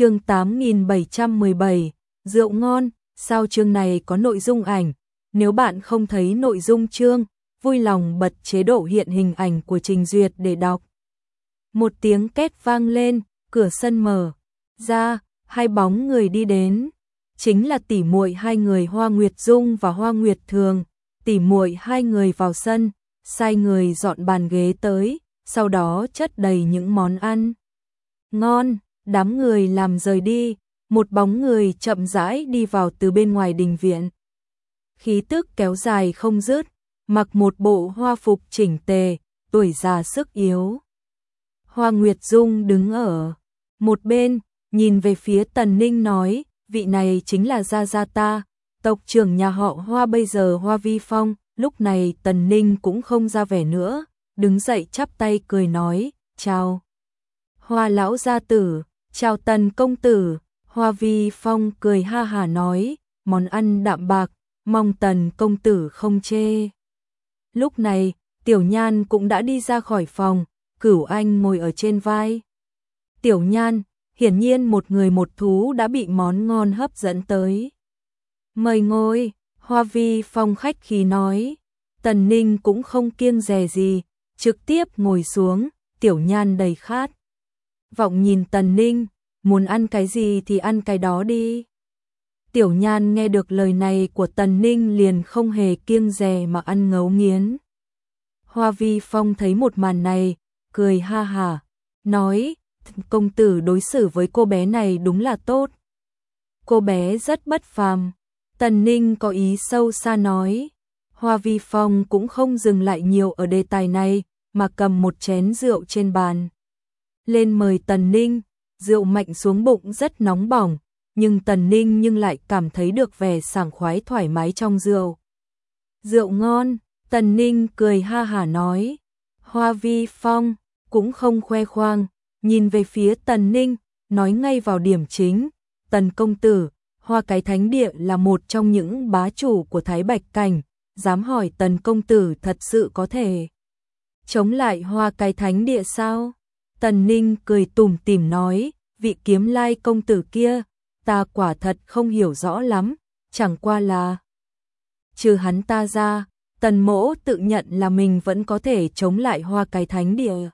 chương 8717, rượu ngon, sao chương này có nội dung ảnh, nếu bạn không thấy nội dung chương, vui lòng bật chế độ hiện hình ảnh của trình duyệt để đọc. Một tiếng két vang lên, cửa sân mở. Ra, hai bóng người đi đến, chính là tỷ muội hai người Hoa Nguyệt Dung và Hoa Nguyệt Thường, tỷ muội hai người vào sân, sai người dọn bàn ghế tới, sau đó chất đầy những món ăn. Ngon, đám người làm rời đi, một bóng người chậm rãi đi vào từ bên ngoài đình viện. Khí tức kéo dài không dứt, mặc một bộ hoa phục chỉnh tề, tuổi già sức yếu. Hoa Nguyệt Dung đứng ở một bên, nhìn về phía Tần Ninh nói, vị này chính là Gia Gia ta, tộc trưởng nhà họ Hoa bây giờ Hoa Vi Phong, lúc này Tần Ninh cũng không ra vẻ nữa, đứng dậy chắp tay cười nói, chào. Hoa lão gia tử, chào Tần công tử, Hoa Vi Phong cười ha hà nói, món ăn đạm bạc, mong Tần công tử không chê. Lúc này, Tiểu Nhan cũng đã đi ra khỏi phòng, Cửu Anh ngồi ở trên vai. Tiểu Nhan, hiển nhiên một người một thú đã bị món ngon hấp dẫn tới. Mời ngồi, Hoa Vi Phong khách khí nói. Tần Ninh cũng không kiêng dè gì, trực tiếp ngồi xuống, Tiểu Nhan đầy khát. Vọng nhìn Tần Ninh, muốn ăn cái gì thì ăn cái đó đi. Tiểu Nhan nghe được lời này của Tần Ninh liền không hề kiêng dè mà ăn ngấu nghiến. Hoa Vi Phong thấy một màn này, cười ha hả, nói, công tử đối xử với cô bé này đúng là tốt. Cô bé rất bất phàm. Tần Ninh có ý sâu xa nói. Hoa Vi Phong cũng không dừng lại nhiều ở đề tài này, mà cầm một chén rượu trên bàn. Lên mời Tần Ninh, rượu mạnh xuống bụng rất nóng bỏng, nhưng Tần Ninh nhưng lại cảm thấy được vẻ sảng khoái thoải mái trong rượu. Rượu ngon, Tần Ninh cười ha hả nói. Hoa Vi Phong cũng không khoe khoang, nhìn về phía Tần Ninh, nói ngay vào điểm chính. Tần công tử, Hoa cái thánh địa là một trong những bá chủ của Thái Bạch Cảnh, dám hỏi Tần công tử thật sự có thể chống lại Hoa cái thánh địa sao? Tần Ninh cười tủm tỉm nói, vị kiếm lai công tử kia, ta quả thật không hiểu rõ lắm, chẳng qua là trừ hắn ta ra, Tần Mỗ tự nhận là mình vẫn có thể chống lại Hoa cái thánh địa.